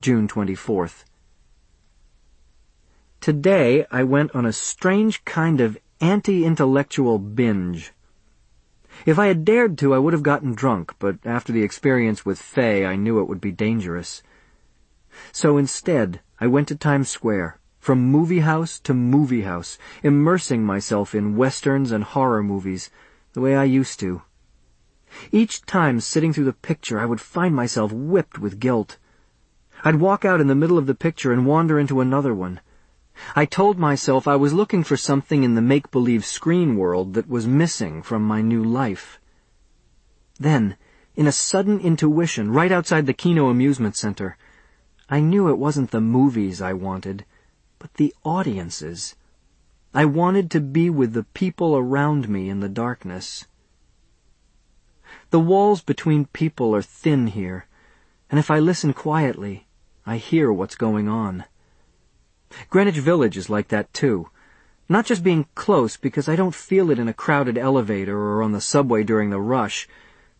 June 24th. Today I went on a strange kind of anti-intellectual binge. If I had dared to, I would have gotten drunk, but after the experience with Fay, I knew it would be dangerous. So instead, I went to Times Square, from movie house to movie house, immersing myself in westerns and horror movies, the way I used to. Each time sitting through the picture, I would find myself whipped with guilt. I'd walk out in the middle of the picture and wander into another one. I told myself I was looking for something in the make-believe screen world that was missing from my new life. Then, in a sudden intuition, right outside the Kino Amusement Center, I knew it wasn't the movies I wanted, but the audiences. I wanted to be with the people around me in the darkness. The walls between people are thin here, and if I listen quietly, I hear what's going on. Greenwich Village is like that too. Not just being close because I don't feel it in a crowded elevator or on the subway during the rush,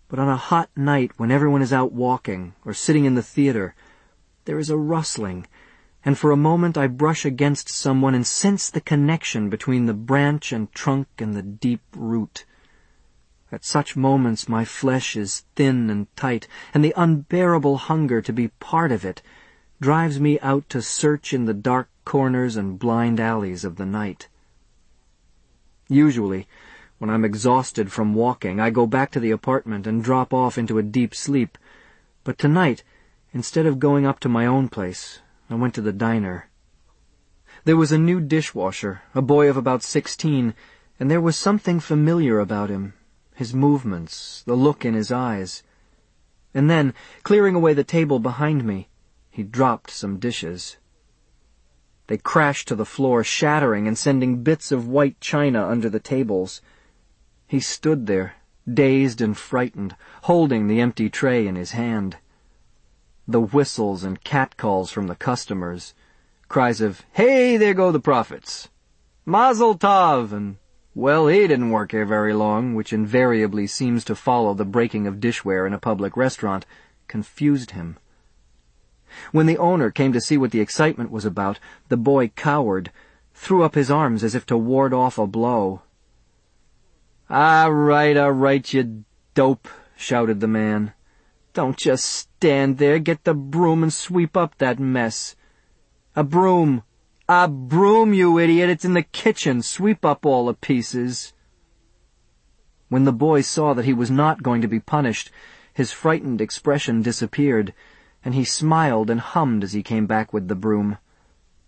but on a hot night when everyone is out walking or sitting in the theater, there is a rustling, and for a moment I brush against someone and sense the connection between the branch and trunk and the deep root. At such moments my flesh is thin and tight, and the unbearable hunger to be part of it drives me out to search in the dark corners and blind alleys of the night. Usually, when I'm exhausted from walking, I go back to the apartment and drop off into a deep sleep. But tonight, instead of going up to my own place, I went to the diner. There was a new dishwasher, a boy of about sixteen, and there was something familiar about him, his movements, the look in his eyes. And then, clearing away the table behind me, he dropped some dishes. They crashed to the floor, shattering and sending bits of white china under the tables. He stood there, dazed and frightened, holding the empty tray in his hand. The whistles and catcalls from the customers, cries of, Hey, there go the profits! Mazel tov! and well, he didn't work here very long, which invariably seems to follow the breaking of dishware in a public restaurant, confused him. When the owner came to see what the excitement was about, the boy cowered, threw up his arms as if to ward off a blow. All right, all right, you dope, shouted the man. Don't just stand there. Get the broom and sweep up that mess. A broom. A broom, you idiot. It's in the kitchen. Sweep up all the pieces. When the boy saw that he was not going to be punished, his frightened expression disappeared and he smiled and hummed as he came back with the broom.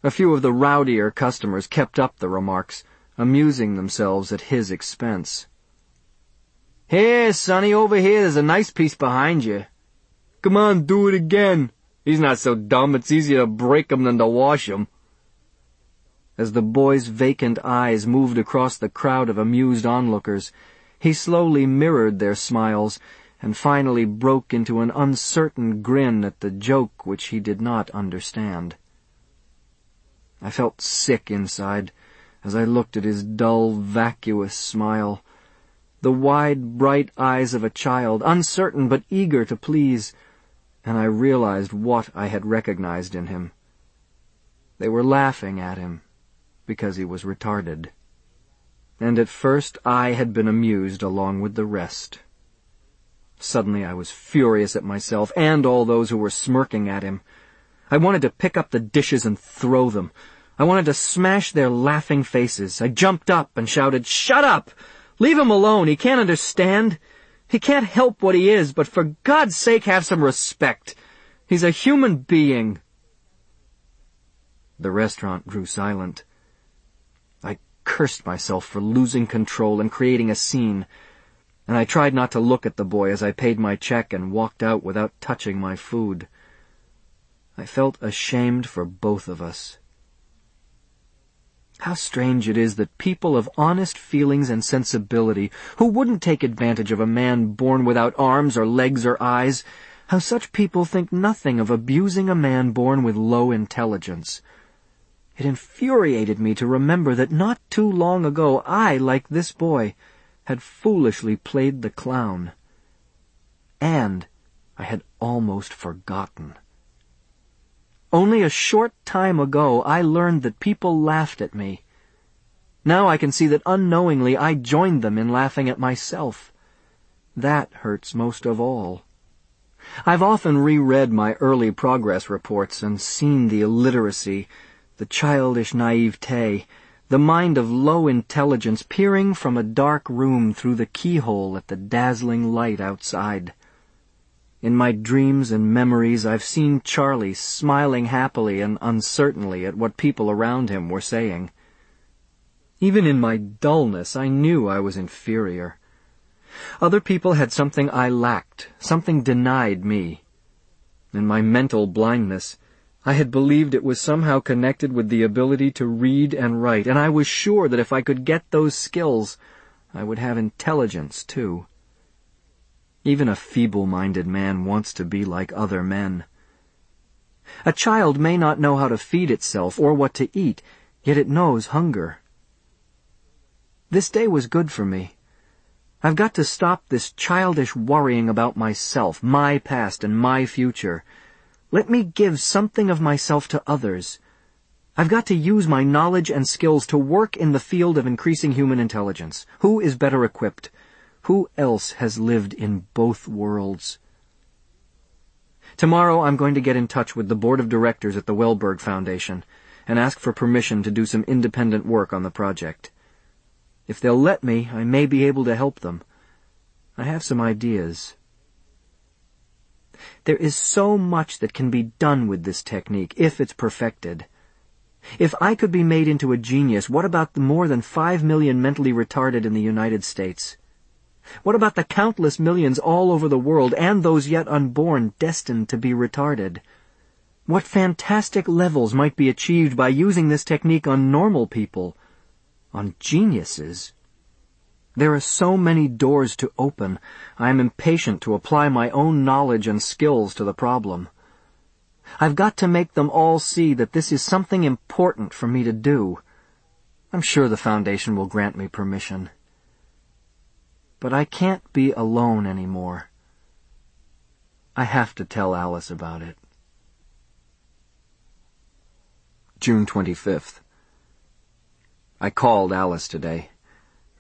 A few of the rowdier customers kept up the remarks, amusing themselves at his expense. Here, Sonny, over here, there's a nice piece behind you. Come on, do it again. He's not so dumb, it's easier to break him than to wash him. As the boy's vacant eyes moved across the crowd of amused onlookers, he slowly mirrored their smiles and finally broke into an uncertain grin at the joke which he did not understand. I felt sick inside as I looked at his dull, vacuous smile, the wide, bright eyes of a child, uncertain but eager to please, and I realized what I had recognized in him. They were laughing at him because he was retarded. And at first I had been amused along with the rest. Suddenly I was furious at myself and all those who were smirking at him. I wanted to pick up the dishes and throw them. I wanted to smash their laughing faces. I jumped up and shouted, Shut up! Leave him alone. He can't understand. He can't help what he is, but for God's sake have some respect. He's a human being. The restaurant grew silent. I cursed myself for losing control and creating a scene and I tried not to look at the boy as I paid my check and walked out without touching my food. I felt ashamed for both of us. How strange it is that people of honest feelings and sensibility, who wouldn't take advantage of a man born without arms or legs or eyes, how such people think nothing of abusing a man born with low intelligence. It infuriated me to remember that not too long ago I, like this boy, had foolishly played the clown. And I had almost forgotten. Only a short time ago I learned that people laughed at me. Now I can see that unknowingly I joined them in laughing at myself. That hurts most of all. I've often reread my early progress reports and seen the illiteracy, the childish naivete, the mind of low intelligence peering from a dark room through the keyhole at the dazzling light outside. In my dreams and memories I've seen Charlie smiling happily and uncertainly at what people around him were saying. Even in my dullness I knew I was inferior. Other people had something I lacked, something denied me. In my mental blindness, I had believed it was somehow connected with the ability to read and write, and I was sure that if I could get those skills, I would have intelligence, too. Even a feeble-minded man wants to be like other men. A child may not know how to feed itself or what to eat, yet it knows hunger. This day was good for me. I've got to stop this childish worrying about myself, my past, and my future. Let me give something of myself to others. I've got to use my knowledge and skills to work in the field of increasing human intelligence. Who is better equipped? Who else has lived in both worlds? Tomorrow I'm going to get in touch with the board of directors at the Welberg Foundation and ask for permission to do some independent work on the project. If they'll let me, I may be able to help them. I have some ideas. There is so much that can be done with this technique, if it's perfected. If I could be made into a genius, what about the more than five million mentally retarded in the United States? What about the countless millions all over the world and those yet unborn destined to be retarded? What fantastic levels might be achieved by using this technique on normal people, on geniuses? There are so many doors to open, I am impatient to apply my own knowledge and skills to the problem. I've got to make them all see that this is something important for me to do. I'm sure the Foundation will grant me permission. But I can't be alone anymore. I have to tell Alice about it. June 25th. I called Alice today.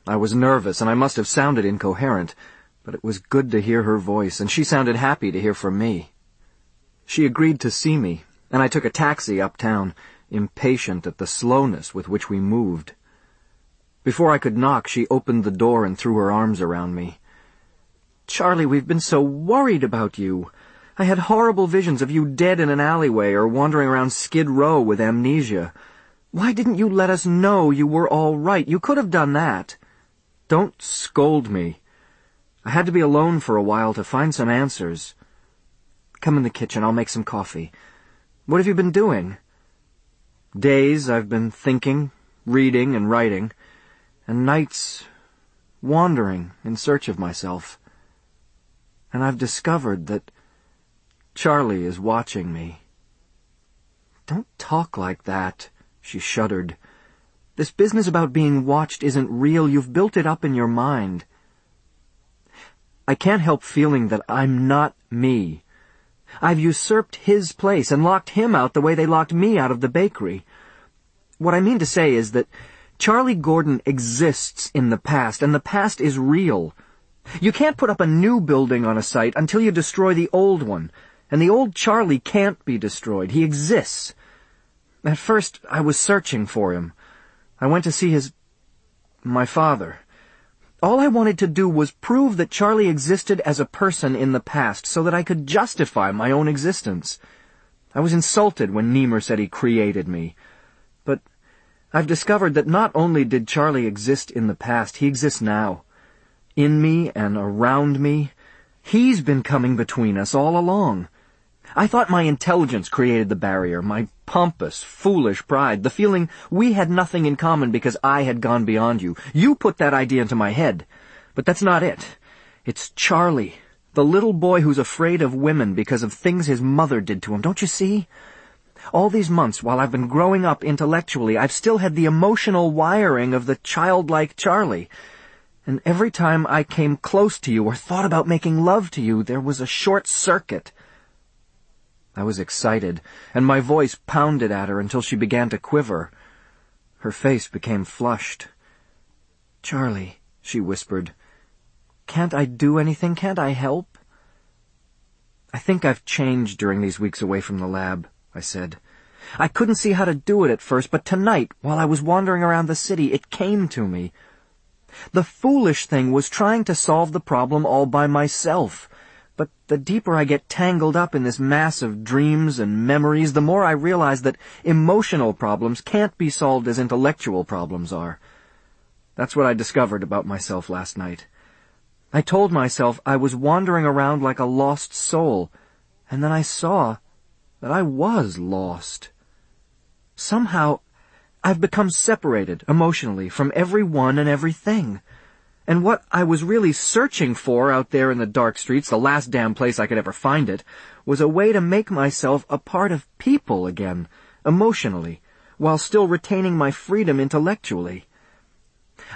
I was nervous, and I must have sounded incoherent, but it was good to hear her voice, and she sounded happy to hear from me. She agreed to see me, and I took a taxi uptown, impatient at the slowness with which we moved. Before I could knock, she opened the door and threw her arms around me. Charlie, we've been so worried about you. I had horrible visions of you dead in an alleyway or wandering around Skid Row with amnesia. Why didn't you let us know you were all right? You could have done that. Don't scold me. I had to be alone for a while to find some answers. Come in the kitchen, I'll make some coffee. What have you been doing? Days I've been thinking, reading, and writing and nights wandering in search of myself. And I've discovered that Charlie is watching me. Don't talk like that, she shuddered. This business about being watched isn't real. You've built it up in your mind. I can't help feeling that I'm not me. I've usurped his place and locked him out the way they locked me out of the bakery. What I mean to say is that Charlie Gordon exists in the past, and the past is real. You can't put up a new building on a site until you destroy the old one, and the old Charlie can't be destroyed. He exists. At first, I was searching for him. I went to see his... my father. All I wanted to do was prove that Charlie existed as a person in the past so that I could justify my own existence. I was insulted when Nemur said he created me. But I've discovered that not only did Charlie exist in the past, he exists now. In me and around me. He's been coming between us all along. I thought my intelligence created the barrier, my pompous, foolish pride, the feeling we had nothing in common because I had gone beyond you. You put that idea into my head. But that's not it. It's Charlie, the little boy who's afraid of women because of things his mother did to him. Don't you see? All these months, while I've been growing up intellectually, I've still had the emotional wiring of the childlike Charlie. And every time I came close to you or thought about making love to you, there was a short circuit. I was excited, and my voice pounded at her until she began to quiver. Her face became flushed. Charlie, she whispered, can't I do anything? Can't I help? I think I've changed during these weeks away from the lab, I said. I couldn't see how to do it at first, but tonight, while I was wandering around the city, it came to me. The foolish thing was trying to solve the problem all by myself. But the deeper I get tangled up in this mass of dreams and memories, the more I realize that emotional problems can't be solved as intellectual problems are. That's what I discovered about myself last night. I told myself I was wandering around like a lost soul, and then I saw that I was lost. Somehow, I've become separated, emotionally, from everyone and everything. And what I was really searching for out there in the dark streets, the last damn place I could ever find it, was a way to make myself a part of people again, emotionally, while still retaining my freedom intellectually.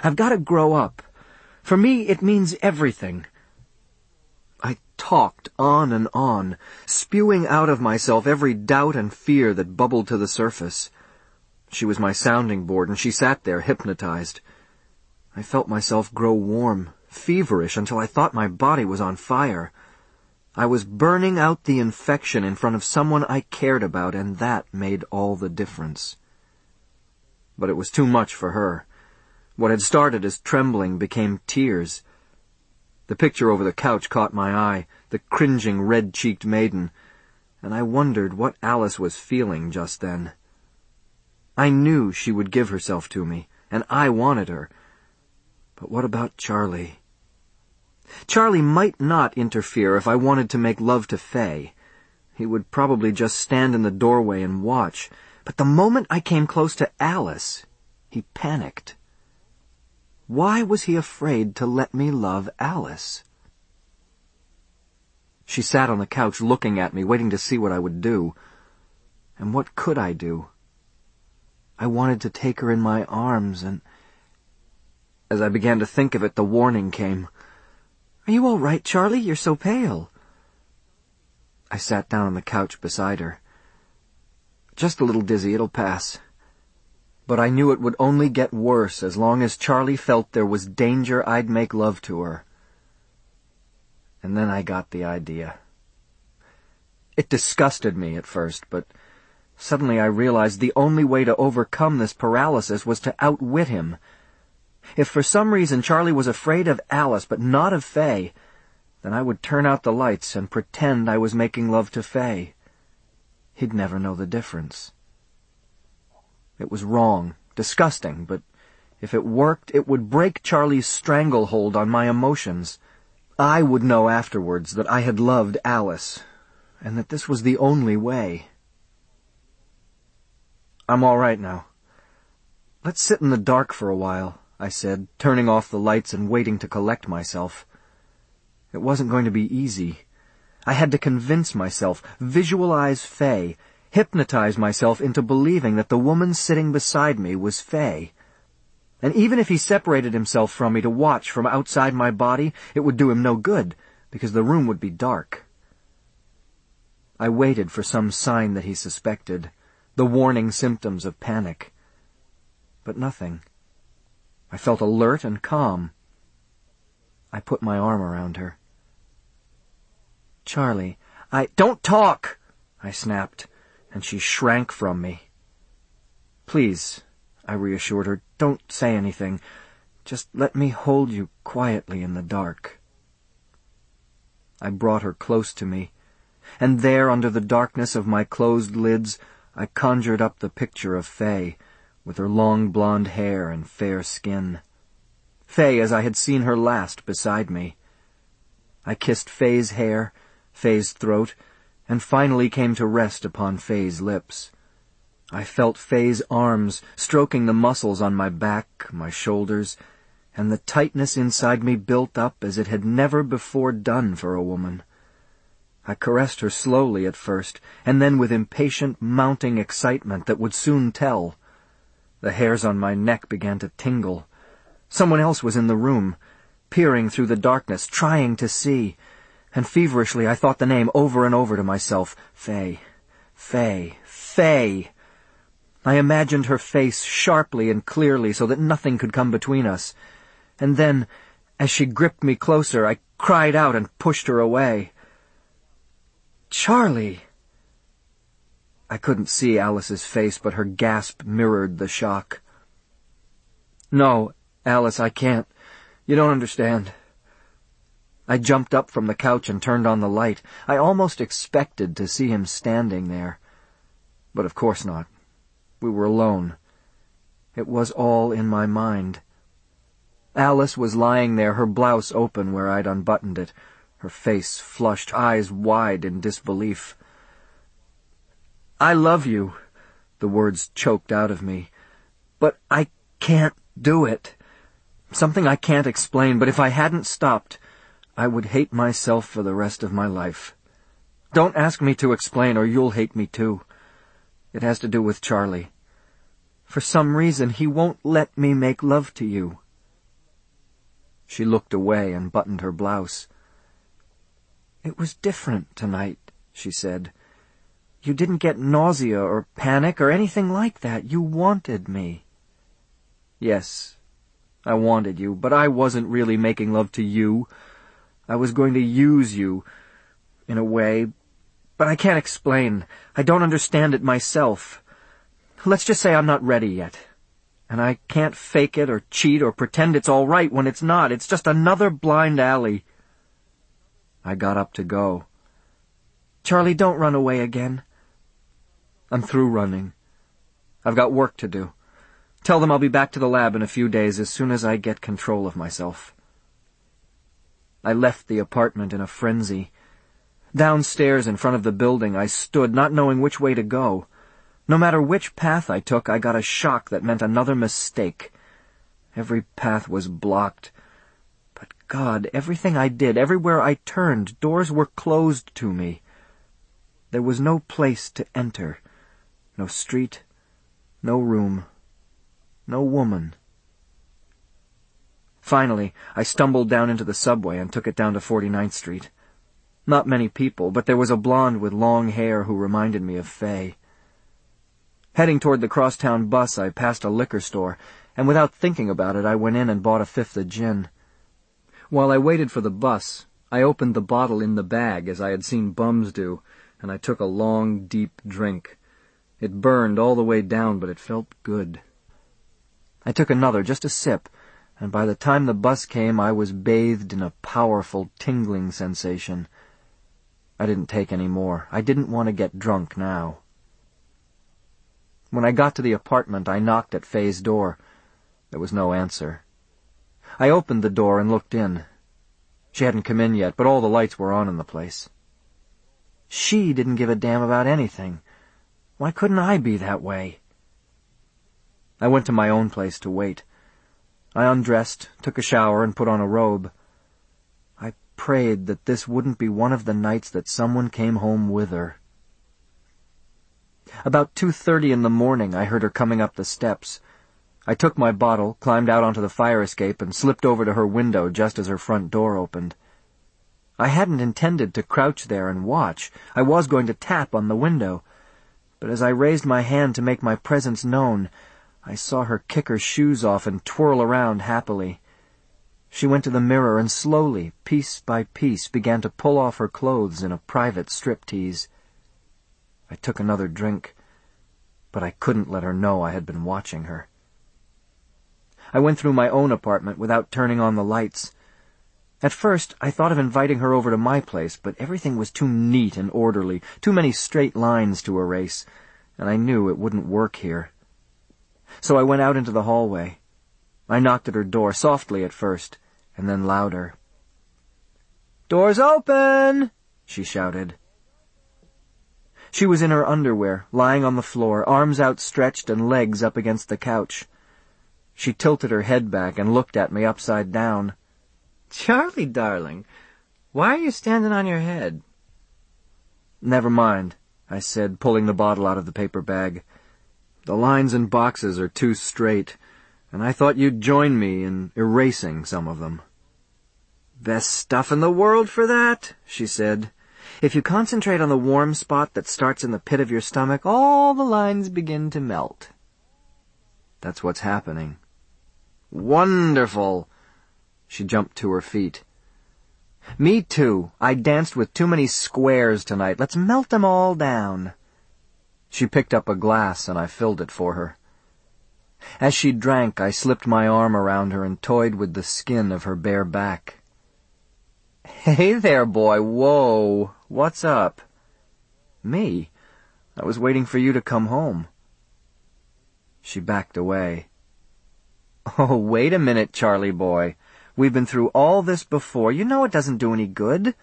I've got to grow up for me, it means everything. I talked on and on, spewing out of myself every doubt and fear that bubbled to the surface. She was my sounding board, and she sat there, hypnotized. I felt myself grow warm, feverish, until I thought my body was on fire. I was burning out the infection in front of someone I cared about, and that made all the difference. But it was too much for her. What had started as trembling became tears. The picture over the couch caught my eye, the cringing red-cheeked maiden, and I wondered what Alice was feeling just then. I knew she would give herself to me, and I wanted her. But what about Charlie? Charlie might not interfere if I wanted to make love to Fay. He would probably just stand in the doorway and watch. But the moment I came close to Alice, he panicked. Why was he afraid to let me love Alice? She sat on the couch looking at me, waiting to see what I would do. And what could I do? I wanted to take her in my arms, and as I began to think of it, the warning came. Are you all right, Charlie? You're so pale. I sat down on the couch beside her. Just a little dizzy, it'll pass but I knew it would only get worse as long as Charlie felt there was danger I'd make love to her. And then I got the idea. It disgusted me at first, but suddenly I realized the only way to overcome this paralysis was to outwit him. If for some reason Charlie was afraid of Alice but not of Fay, then I would turn out the lights and pretend I was making love to Fay. He'd never know the difference. It was wrong, disgusting, but if it worked, it would break Charlie's stranglehold on my emotions. I would know afterwards that I had loved Alice, and that this was the only way. I'm all right now. Let's sit in the dark for a while, I said, turning off the lights and waiting to collect myself. It wasn't going to be easy. I had to convince myself, visualize Fay, hypnotize myself into believing that the woman sitting beside me was Fay. And even if he separated himself from me to watch from outside my body, it would do him no good, because the room would be dark. I waited for some sign that he suspected, the warning symptoms of panic. But nothing. I felt alert and calm. I put my arm around her. Charlie, I... Don't talk! I snapped and she shrank from me. Please, I reassured her, don't say anything. Just let me hold you quietly in the dark. I brought her close to me, and there under the darkness of my closed lids I conjured up the picture of Fay, with her long blonde hair and fair skin. Fay as I had seen her last beside me. I kissed Fay's hair, Fay's throat, and finally came to rest upon Fay's lips. I felt Fay's arms stroking the muscles on my back, my shoulders, and the tightness inside me built up as it had never before done for a woman. I caressed her slowly at first, and then with impatient, mounting excitement that would soon tell. The hairs on my neck began to tingle. Someone else was in the room, peering through the darkness, trying to see, and feverishly I thought the name over and over to myself. Fay. Fay. Fay. I imagined her face sharply and clearly so that nothing could come between us. And then, as she gripped me closer, I cried out and pushed her away. Charlie! I couldn't see Alice's face, but her gasp mirrored the shock. No, Alice, I can't. You don't understand. I jumped up from the couch and turned on the light. I almost expected to see him standing there. But of course not. We were alone. It was all in my mind. Alice was lying there, her blouse open where I'd unbuttoned it, her face flushed, eyes wide in disbelief. I love you, the words choked out of me, but I can't do it. Something I can't explain, but if I hadn't stopped, I would hate myself for the rest of my life. Don't ask me to explain, or you'll hate me too. It has to do with Charlie. For some reason, he won't let me make love to you. She looked away and buttoned her blouse. It was different tonight, she said. You didn't get nausea or panic or anything like that. You wanted me. Yes, I wanted you, but I wasn't really making love to you. I was going to use you, in a way, but I can't explain. I don't understand it myself. Let's just say I'm not ready yet. And I can't fake it or cheat or pretend it's all right when it's not. It's just another blind alley. I got up to go. Charlie, don't run away again. I'm through running. I've got work to do. Tell them I'll be back to the lab in a few days as soon as I get control of myself. I left the apartment in a frenzy. Downstairs in front of the building I stood, not knowing which way to go. No matter which path I took, I got a shock that meant another mistake. Every path was blocked. But God, everything I did, everywhere I turned, doors were closed to me. There was no place to enter. No street, no room, no woman. Finally, I stumbled down into the subway and took it down to 49th Street. Not many people, but there was a blonde with long hair who reminded me of Fay. Heading toward the crosstown bus, I passed a liquor store, and without thinking about it, I went in and bought a fifth of gin. While I waited for the bus, I opened the bottle in the bag as I had seen bums do, and I took a long, deep drink. It burned all the way down, but it felt good. I took another, just a sip, and by the time the bus came I was bathed in a powerful, tingling sensation. I didn't take any more. I didn't want to get drunk now. When I got to the apartment, I knocked at Fay's door. There was no answer. I opened the door and looked in. She hadn't come in yet, but all the lights were on in the place. She didn't give a damn about anything. Why couldn't I be that way? I went to my own place to wait. I undressed, took a shower, and put on a robe. I prayed that this wouldn't be one of the nights that someone came home with her. About 2.30 in the morning, I heard her coming up the steps. I took my bottle, climbed out onto the fire escape, and slipped over to her window just as her front door opened. I hadn't intended to crouch there and watch. I was going to tap on the window but as I raised my hand to make my presence known, I saw her kick her shoes off and twirl around happily. She went to the mirror and slowly, piece by piece, began to pull off her clothes in a private striptease. I took another drink, but I couldn't let her know I had been watching her. I went through my own apartment without turning on the lights. At first, I thought of inviting her over to my place, but everything was too neat and orderly, too many straight lines to erase, and I knew it wouldn't work here. So I went out into the hallway. I knocked at her door, softly at first, and then louder. Door's open! she shouted. She was in her underwear, lying on the floor, arms outstretched and legs up against the couch. She tilted her head back and looked at me upside down. Charlie, darling, why are you standing on your head? Never mind, I said, pulling the bottle out of the paper bag. The lines and boxes are too straight, and I thought you'd join me in erasing some of them. Best stuff in the world for that, she said. If you concentrate on the warm spot that starts in the pit of your stomach, all the lines begin to melt. That's what's happening. Wonderful! She jumped to her feet. Me too. I danced with too many squares tonight. Let's melt them all down. She picked up a glass and I filled it for her. As she drank, I slipped my arm around her and toyed with the skin of her bare back. Hey there, boy. Whoa. What's up? Me? I was waiting for you to come home. She backed away. Oh, wait a minute, Charlie boy. We've been through all this before. You know it doesn't do any good.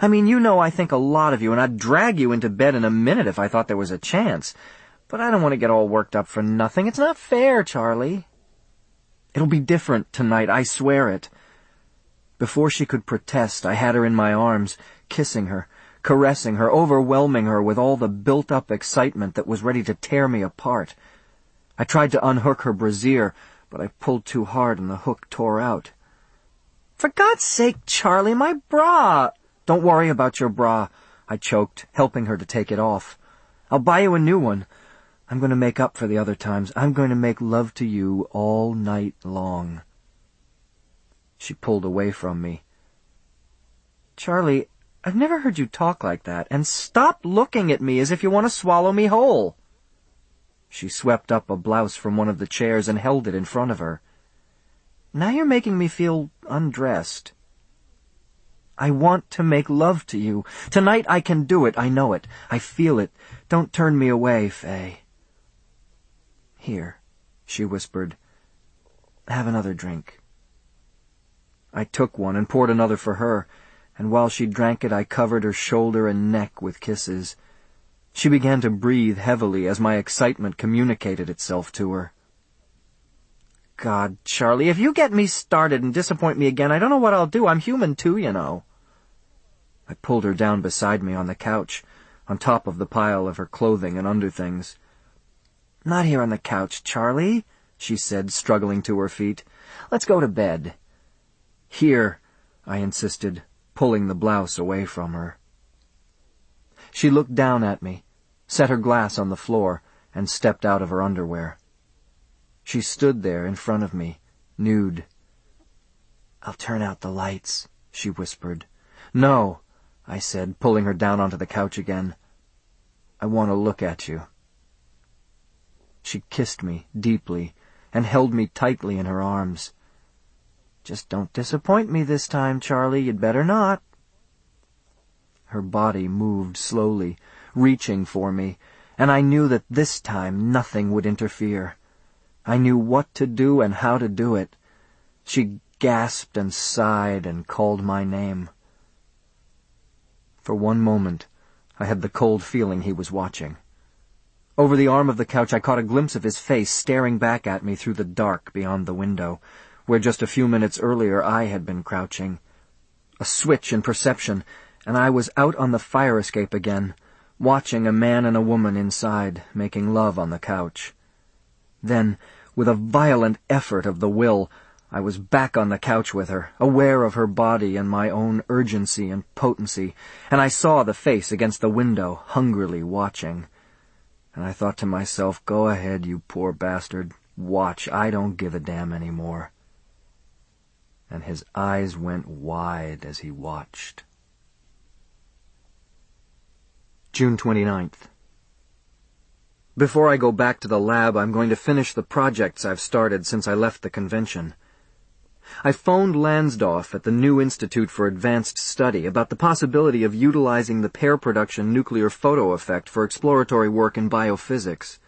I mean, you know I think a lot of you, and I'd drag you into bed in a minute if I thought there was a chance. But I don't want to get all worked up for nothing. It's not fair, Charlie. It'll be different tonight, I swear it. Before she could protest, I had her in my arms, kissing her, caressing her, overwhelming her with all the built-up excitement that was ready to tear me apart. I tried to unhook her brassiere, but I pulled too hard and the hook tore out. For God's sake, Charlie, my bra! Don't worry about your bra, I choked, helping her to take it off. I'll buy you a new one. I'm going to make up for the other times. I'm going to make love to you all night long. She pulled away from me. Charlie, I've never heard you talk like that, and stop looking at me as if you want to swallow me whole. She swept up a blouse from one of the chairs and held it in front of her. Now you're making me feel undressed. I want to make love to you. Tonight I can do it. I know it. I feel it. Don't turn me away, Fay. Here, she whispered. Have another drink. I took one and poured another for her, and while she drank it I covered her shoulder and neck with kisses. She began to breathe heavily as my excitement communicated itself to her. God, Charlie, if you get me started and disappoint me again, I don't know what I'll do. I'm human too, you know. I pulled her down beside me on the couch, on top of the pile of her clothing and underthings. Not here on the couch, Charlie, she said, struggling to her feet. Let's go to bed. Here, I insisted, pulling the blouse away from her. She looked down at me, set her glass on the floor, and stepped out of her underwear. She stood there in front of me, nude. I'll turn out the lights, she whispered. No, I said, pulling her down onto the couch again. I want to look at you. She kissed me deeply and held me tightly in her arms. Just don't disappoint me this time, Charlie. You'd better not. Her body moved slowly, reaching for me, and I knew that this time nothing would interfere. I knew what to do and how to do it. She gasped and sighed and called my name. For one moment, I had the cold feeling he was watching. Over the arm of the couch I caught a glimpse of his face staring back at me through the dark beyond the window where just a few minutes earlier I had been crouching. A switch in perception, and I was out on the fire escape again, watching a man and a woman inside, making love on the couch. Then, with a violent effort of the will, I was back on the couch with her, aware of her body and my own urgency and potency, and I saw the face against the window, hungrily watching. And I thought to myself, go ahead, you poor bastard. Watch, I don't give a damn any more and his eyes went wide as he watched. June 29th. Before I go back to the lab, I'm going to finish the projects I've started since I left the convention. I phoned Lansdorf at the New Institute for Advanced Study about the possibility of utilizing the pair production nuclear photo effect for exploratory work in biophysics.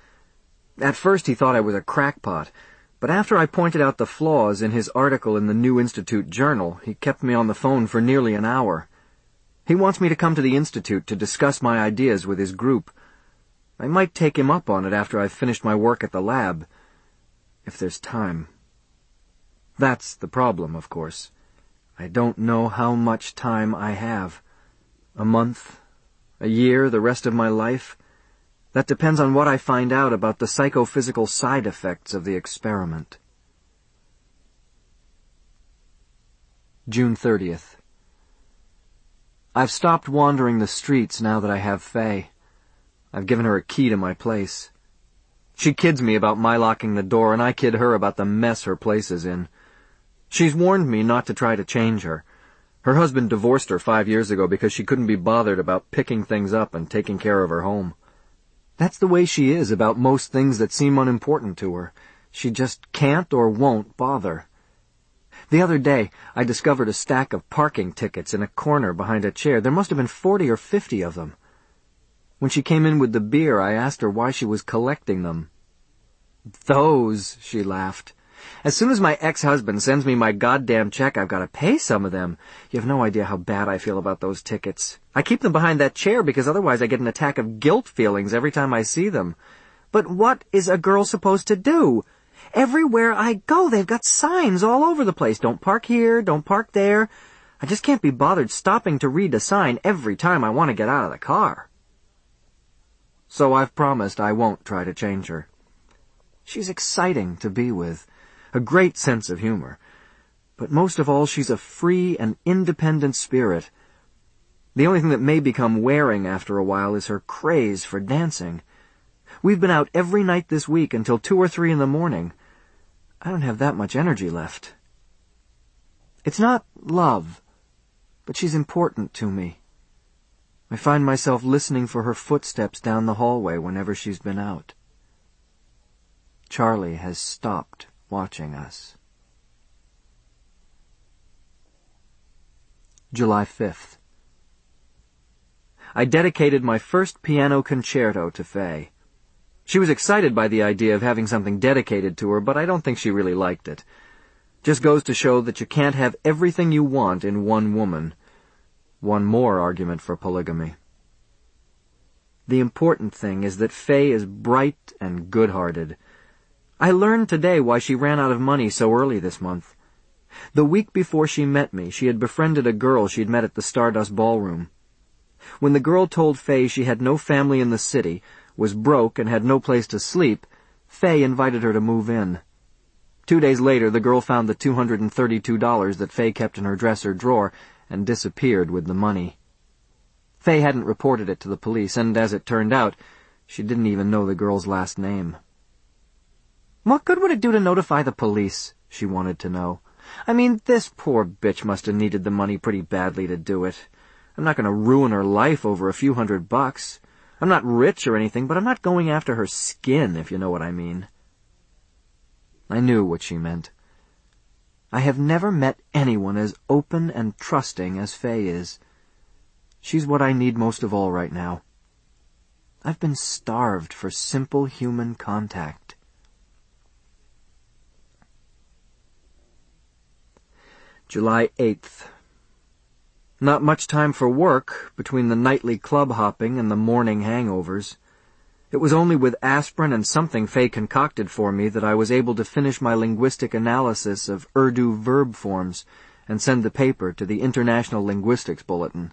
At first he thought I was a crackpot, but after I pointed out the flaws in his article in the New Institute Journal, he kept me on the phone for nearly an hour. He wants me to come to the Institute to discuss my ideas with his group. I might take him up on it after I've finished my work at the lab. If there's time. That's the problem, of course. I don't know how much time I have. A month? A year? The rest of my life? That depends on what I find out about the psychophysical side effects of the experiment. June 30th. I've stopped wandering the streets now that I have Fay. I've given her a key to my place. She kids me about my locking the door, and I kid her about the mess her place is in. She's warned me not to try to change her. Her husband divorced her five years ago because she couldn't be bothered about picking things up and taking care of her home. That's the way she is about most things that seem unimportant to her. She just can't or won't bother. The other day, I discovered a stack of parking tickets in a corner behind a chair. There must have been forty or fifty of them. When she came in with the beer, I asked her why she was collecting them. Those, she laughed. As soon as my ex-husband sends me my goddamn check, I've got to pay some of them. You have no idea how bad I feel about those tickets. I keep them behind that chair because otherwise I get an attack of guilt feelings every time I see them. But what is a girl supposed to do? Everywhere I go, they've got signs all over the place. Don't park here, don't park there. I just can't be bothered stopping to read a sign every time I want to get out of the car. So I've promised I won't try to change her. She's exciting to be with, a great sense of humor. But most of all, she's a free and independent spirit. The only thing that may become wearing after a while is her craze for dancing. We've been out every night this week until two or three in the morning. I don't have that much energy left. It's not love, but she's important to me. I find myself listening for her footsteps down the hallway whenever she's been out. Charlie has stopped watching us. July 5th. I dedicated my first piano concerto to Fay. She was excited by the idea of having something dedicated to her, but I don't think she really liked it. Just goes to show that you can't have everything you want in one woman. One more argument for polygamy. The important thing is that Fay is bright and good-hearted. I learned today why she ran out of money so early this month. The week before she met me, she had befriended a girl she'd met at the Stardust Ballroom. When the girl told Fay she had no family in the city, was broke, and had no place to sleep, Fay invited her to move in. Two days later, the girl found the $232 that Fay kept in her dresser drawer and disappeared with the money. Fay hadn't reported it to the police, and as it turned out, she didn't even know the girl's last name. What good would it do to notify the police? she wanted to know. I mean, this poor bitch must have needed the money pretty badly to do it. I'm not going to ruin her life over a few hundred bucks. I'm not rich or anything, but I'm not going after her skin, if you know what I mean. I knew what she meant. I have never met anyone as open and trusting as Fay is. She's what I need most of all right now. I've been starved for simple human contact. July 8th. Not much time for work between the nightly club hopping and the morning hangovers. It was only with aspirin and something Fay concocted for me that I was able to finish my linguistic analysis of Urdu verb forms and send the paper to the International Linguistics Bulletin.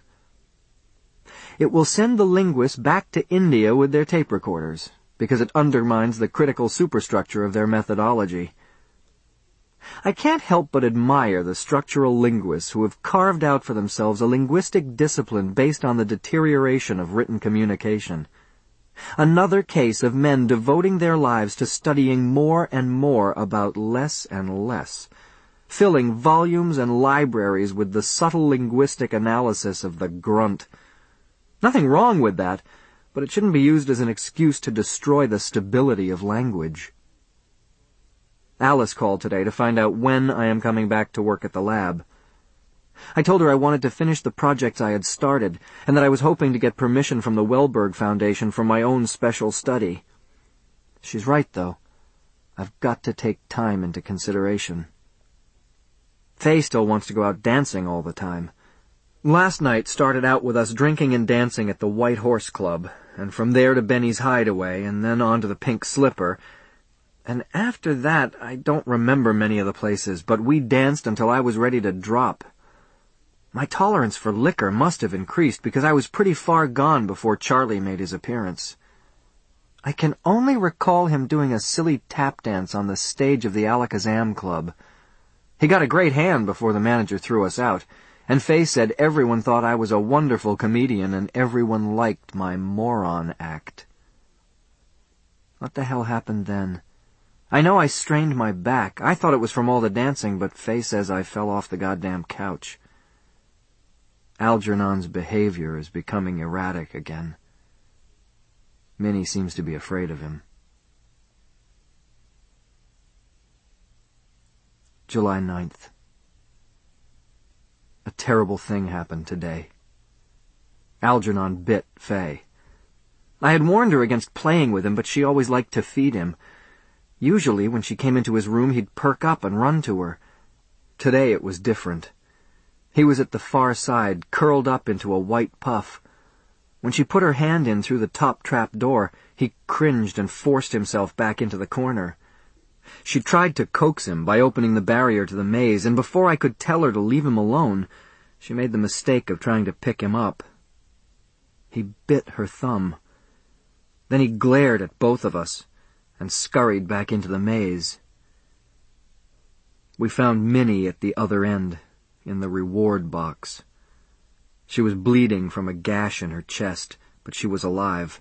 It will send the linguists back to India with their tape recorders, because it undermines the critical superstructure of their methodology. I can't help but admire the structural linguists who have carved out for themselves a linguistic discipline based on the deterioration of written communication. Another case of men devoting their lives to studying more and more about less and less, filling volumes and libraries with the subtle linguistic analysis of the grunt. Nothing wrong with that, but it shouldn't be used as an excuse to destroy the stability of language. Alice called today to find out when I am coming back to work at the lab. I told her I wanted to finish the projects I had started, and that I was hoping to get permission from the Welberg Foundation for my own special study. She's right, though. I've got to take time into consideration. Fay still wants to go out dancing all the time. Last night started out with us drinking and dancing at the White Horse Club, and from there to Benny's Hideaway, and then on to the Pink Slipper, and after that I don't remember many of the places, but we danced until I was ready to drop. My tolerance for liquor must have increased because I was pretty far gone before Charlie made his appearance. I can only recall him doing a silly tap dance on the stage of the Alakazam Club. He got a great hand before the manager threw us out, and Fay said everyone thought I was a wonderful comedian and everyone liked my moron act. What the hell happened then? I know I strained my back. I thought it was from all the dancing, but Fay says I fell off the goddamn couch. Algernon's behavior is becoming erratic again. Minnie seems to be afraid of him. July 9th. A terrible thing happened today. Algernon bit Fay. I had warned her against playing with him, but she always liked to feed him. Usually, when she came into his room, he'd perk up and run to her. Today it was different. He was at the far side, curled up into a white puff. When she put her hand in through the top trap door, he cringed and forced himself back into the corner. She tried to coax him by opening the barrier to the maze, and before I could tell her to leave him alone, she made the mistake of trying to pick him up. He bit her thumb. Then he glared at both of us and scurried back into the maze. We found Minnie at the other end, in the reward box. She was bleeding from a gash in her chest, but she was alive.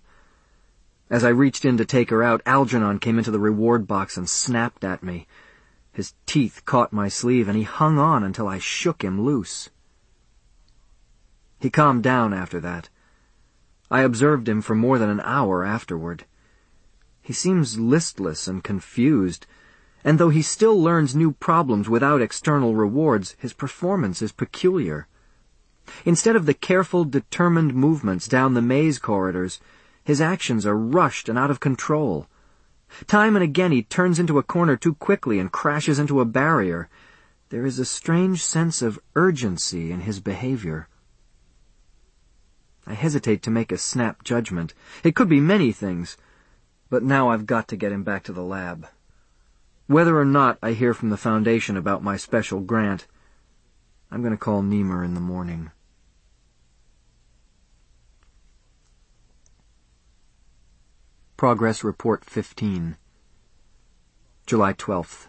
As I reached in to take her out, Algernon came into the reward box and snapped at me. His teeth caught my sleeve, and he hung on until I shook him loose. He calmed down after that. I observed him for more than an hour afterward. He seems listless and confused, and though he still learns new problems without external rewards, his performance is peculiar. Instead of the careful, determined movements down the maze corridors, his actions are rushed and out of control. Time and again he turns into a corner too quickly and crashes into a barrier. There is a strange sense of urgency in his behavior. I hesitate to make a snap judgment. It could be many things, but now I've got to get him back to the lab. Whether or not I hear from the Foundation about my special grant, I'm going to call Nemur in the morning. Progress Report 15. July 12th.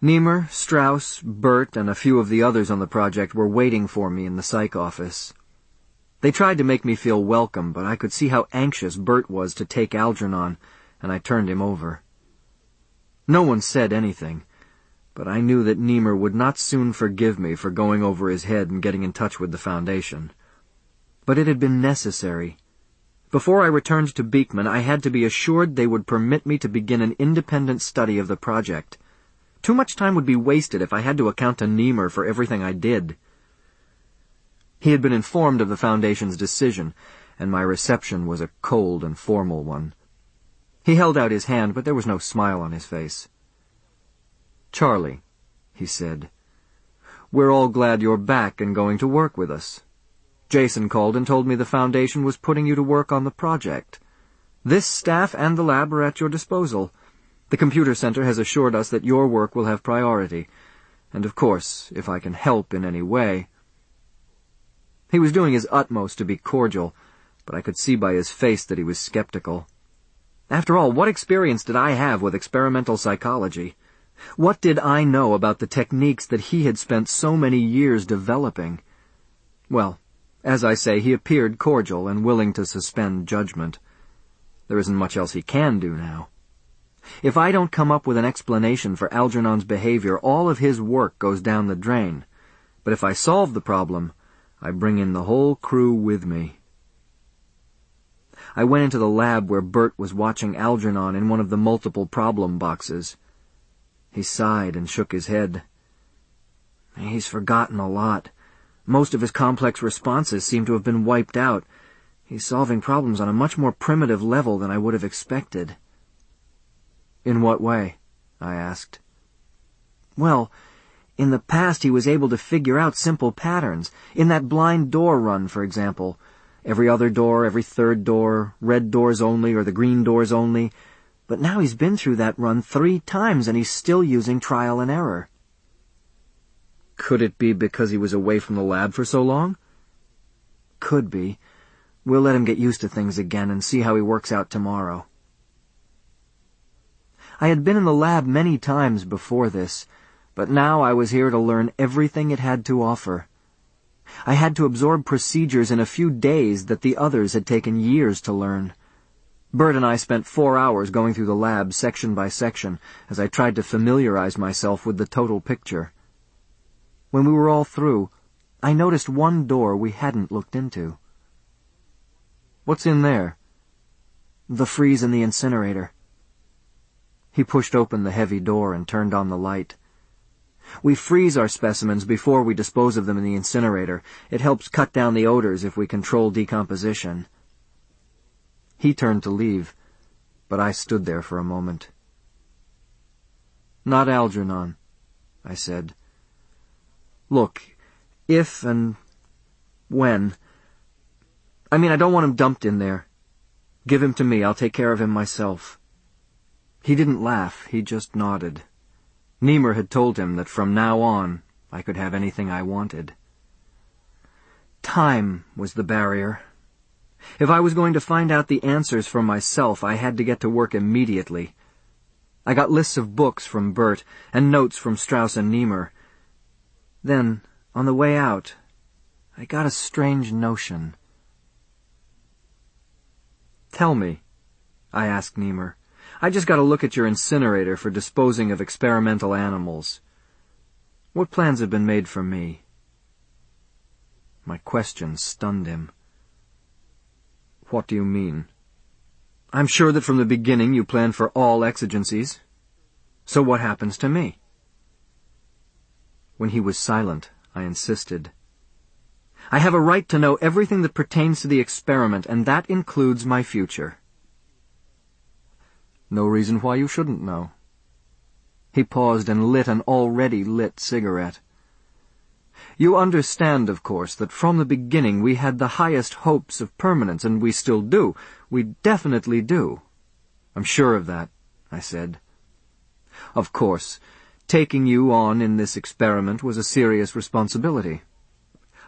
Nemur, Strauss, Burt, and a few of the others on the project were waiting for me in the psych office. They tried to make me feel welcome, but I could see how anxious Burt was to take Algernon, and I turned him over. No one said anything, but I knew that Nemur would not soon forgive me for going over his head and getting in touch with the Foundation. But it had been necessary. Before I returned to Beekman, I had to be assured they would permit me to begin an independent study of the project. Too much time would be wasted if I had to account to Nemur for everything I did. He had been informed of the Foundation's decision, and my reception was a cold and formal one. He held out his hand, but there was no smile on his face. Charlie, he said, we're all glad you're back and going to work with us. Jason called and told me the Foundation was putting you to work on the project. This staff and the lab are at your disposal. The computer center has assured us that your work will have priority. And of course, if I can help in any way... He was doing his utmost to be cordial, but I could see by his face that he was skeptical. After all, what experience did I have with experimental psychology? What did I know about the techniques that he had spent so many years developing? Well, as I say, he appeared cordial and willing to suspend judgment. There isn't much else he can do now. If I don't come up with an explanation for Algernon's behavior, all of his work goes down the drain. But if I solve the problem, I bring in the whole crew with me. I went into the lab where Burt was watching Algernon in one of the multiple problem boxes. He sighed and shook his head. He's forgotten a lot. Most of his complex responses seem to have been wiped out. He's solving problems on a much more primitive level than I would have expected. In what way? I asked. Well, in the past he was able to figure out simple patterns. In that blind door run, for example. Every other door, every third door, red doors only or the green doors only. But now he's been through that run three times and he's still using trial and error. Could it be because he was away from the lab for so long? Could be. We'll let him get used to things again and see how he works out tomorrow. I had been in the lab many times before this, But now I was here to learn everything it had to offer. I had to absorb procedures in a few days that the others had taken years to learn. Burt and I spent four hours going through the lab section by section as I tried to familiarize myself with the total picture. When we were all through, I noticed one door we hadn't looked into. What's in there? The freeze in the incinerator. He pushed open the heavy door and turned on the light. We freeze our specimens before we dispose of them in the incinerator. It helps cut down the odors if we control decomposition. He turned to leave, but I stood there for a moment. Not Algernon, I said. Look, if and when. I mean, I don't want him dumped in there. Give him to me. I'll take care of him myself. He didn't laugh. He just nodded. Nemur had told him that from now on I could have anything I wanted. Time was the barrier. If I was going to find out the answers for myself, I had to get to work immediately. I got lists of books from Burt and notes from Strauss and Nemur. Then, on the way out, I got a strange notion. Tell me, I asked Nemur. I just got to look at your incinerator for disposing of experimental animals. What plans have been made for me? My question stunned him. What do you mean? I'm sure that from the beginning you planned for all exigencies. So what happens to me? When he was silent, I insisted. I have a right to know everything that pertains to the experiment, and that includes my future. No reason why you shouldn't know. He paused and lit an already lit cigarette. You understand, of course, that from the beginning we had the highest hopes of permanence, and we still do. We definitely do. I'm sure of that, I said. Of course, taking you on in this experiment was a serious responsibility.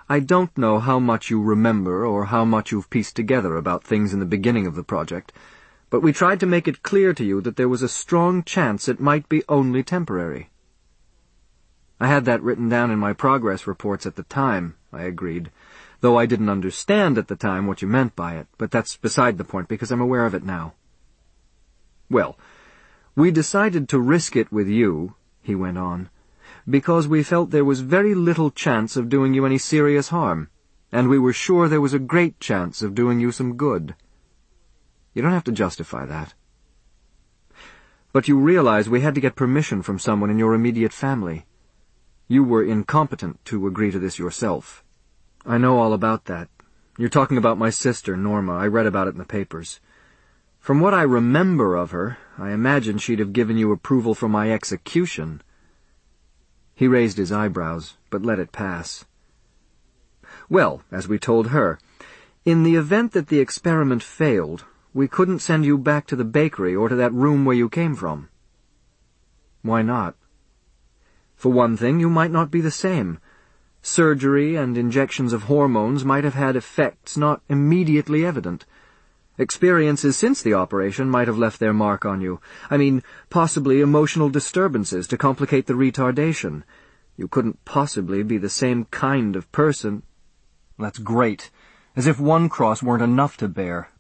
I don't know how much you remember or how much you've pieced together about things in the beginning of the project, but we tried to make it clear to you that there was a strong chance it might be only temporary. I had that written down in my progress reports at the time, I agreed, though I didn't understand at the time what you meant by it, but that's beside the point because I'm aware of it now. Well, we decided to risk it with you, he went on, because we felt there was very little chance of doing you any serious harm, and we were sure there was a great chance of doing you some good. You don't have to justify that. But you realize we had to get permission from someone in your immediate family. You were incompetent to agree to this yourself. I know all about that. You're talking about my sister, Norma. I read about it in the papers. From what I remember of her, I imagine she'd have given you approval for my execution. He raised his eyebrows, but let it pass. Well, as we told her, in the event that the experiment failed, we couldn't send you back to the bakery or to that room where you came from. Why not? For one thing, you might not be the same. Surgery and injections of hormones might have had effects not immediately evident. Experiences since the operation might have left their mark on you. I mean, possibly emotional disturbances to complicate the retardation. You couldn't possibly be the same kind of person. That's great. As if one cross weren't enough to bear.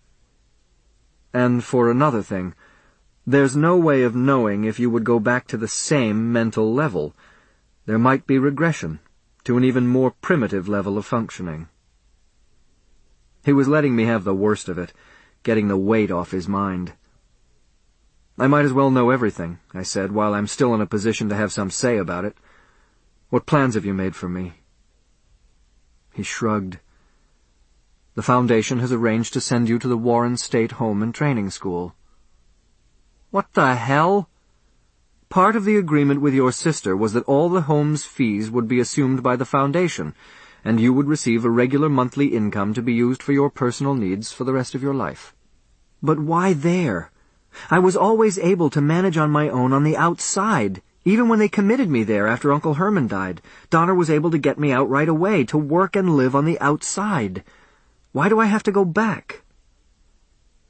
And for another thing, there's no way of knowing if you would go back to the same mental level. There might be regression to an even more primitive level of functioning. He was letting me have the worst of it, getting the weight off his mind. I might as well know everything, I said, while I'm still in a position to have some say about it. What plans have you made for me? He shrugged. The Foundation has arranged to send you to the Warren State Home and Training School. What the hell? Part of the agreement with your sister was that all the home's fees would be assumed by the Foundation, and you would receive a regular monthly income to be used for your personal needs for the rest of your life. But why there? I was always able to manage on my own on the outside. Even when they committed me there after Uncle Herman died, Donner was able to get me out right away to work and live on the outside. Why do I have to go back?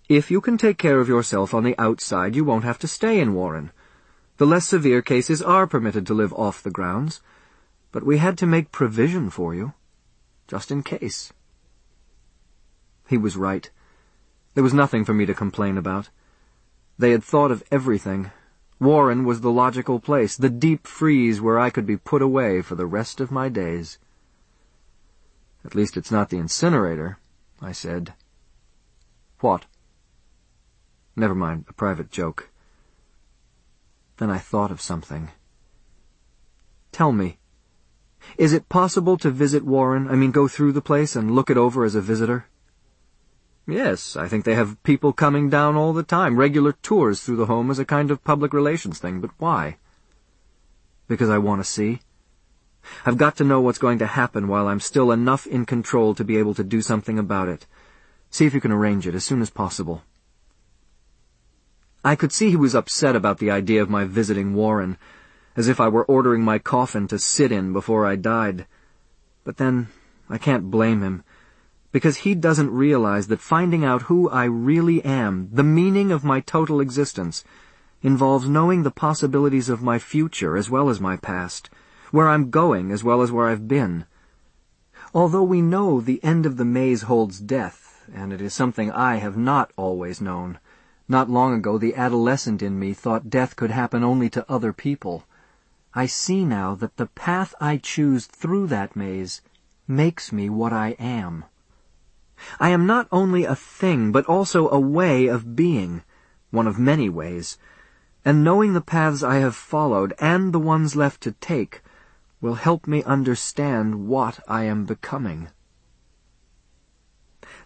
If you can take care of yourself on the outside, you won't have to stay in Warren. The less severe cases are permitted to live off the grounds, but we had to make provision for you, just in case. He was right. There was nothing for me to complain about. They had thought of everything. Warren was the logical place, the deep freeze where I could be put away for the rest of my days. At least it's not the incinerator, I said. What? Never mind, a private joke. Then I thought of something. Tell me, is it possible to visit Warren, I mean go through the place and look it over as a visitor? Yes, I think they have people coming down all the time, regular tours through the home as a kind of public relations thing, but why? Because I want to see. I've got to know what's going to happen while I'm still enough in control to be able to do something about it. See if you can arrange it as soon as possible. I could see he was upset about the idea of my visiting Warren, as if I were ordering my coffin to sit in before I died. But then, I can't blame him because he doesn't realize that finding out who I really am, the meaning of my total existence, involves knowing the possibilities of my future as well as my past, where I'm going as well as where I've been. Although we know the end of the maze holds death, and it is something I have not always known, not long ago the adolescent in me thought death could happen only to other people. I see now that the path I choose through that maze makes me what I am. I am not only a thing, but also a way of being, one of many ways, and knowing the paths I have followed and the ones left to take will help me understand what I am becoming.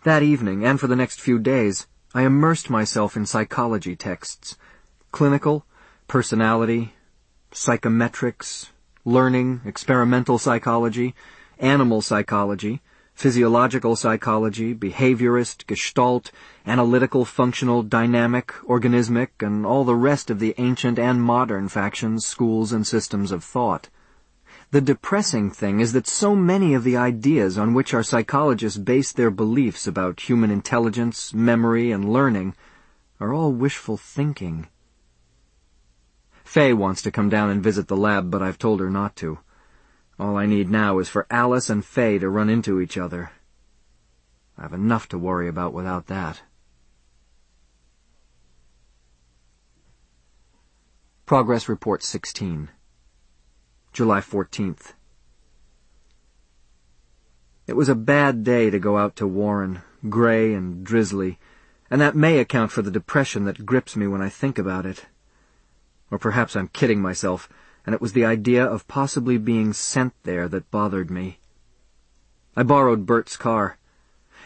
That evening, and for the next few days, I immersed myself in psychology texts. Clinical, personality, psychometrics, learning, experimental psychology, animal psychology, physiological psychology, behaviorist, gestalt, analytical, functional, dynamic, organismic, and all the rest of the ancient and modern factions, schools, and systems of thought. The depressing thing is that so many of the ideas on which our psychologists base their beliefs about human intelligence, memory, and learning are all wishful thinking. Fay wants to come down and visit the lab, but I've told her not to. All I need now is for Alice and Fay to run into each other. I have enough to worry about without that. Progress Report 16 July 14th It was a bad day to go out to Warren, gray and drizzly, and that may account for the depression that grips me when I think about it. Or perhaps I'm kidding myself and it was the idea of possibly being sent there that bothered me. I borrowed Burt's car.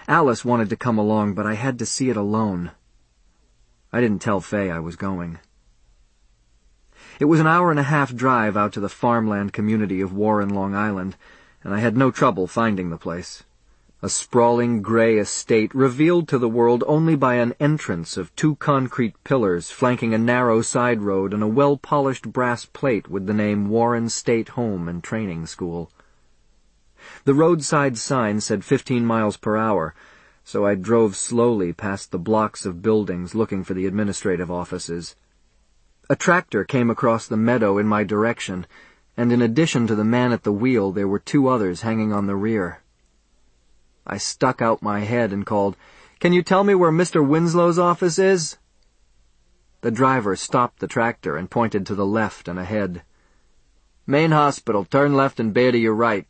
Alice wanted to come along, but I had to see it alone. I didn't tell Fay I was going. It was an hour and a half drive out to the farmland community of Warren, Long Island, and I had no trouble finding the place a sprawling gray estate revealed to the world only by an entrance of two concrete pillars flanking a narrow side road and a well-polished brass plate with the name Warren State Home and Training School. The roadside sign said 15 miles per hour, so I drove slowly past the blocks of buildings looking for the administrative offices. A tractor came across the meadow in my direction, and in addition to the man at the wheel there were two others hanging on the rear. I stuck out my head and called, Can you tell me where Mr. Winslow's office is? The driver stopped the tractor and pointed to the left and ahead. Main hospital, turn left and bear to your right.